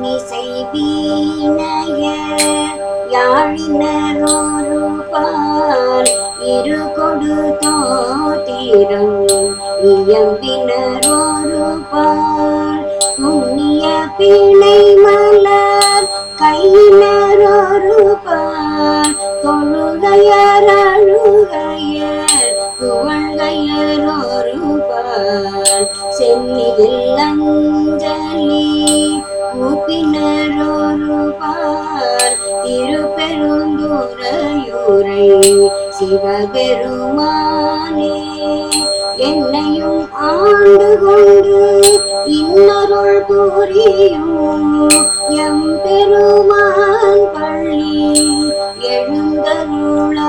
இன்னிசை வீணைய யாழினரோருபால் இரு கொடு தோத்திரம் இயம்பினரோருபால் புண்ணிய பிணை மலர் கையினரோரு பால் தொழுகையர் அழுகையர் புகழ்கையரோரு பால் அஞ்சலி கூப்பினரோரு பால் திருப்பெருந்துரையுரை சிவபெருமானே என்னையும் ஆண்டு கொண்டு இன்னொருள் புரியும் எம் பெருமான் பள்ளி எழுந்தருளாயே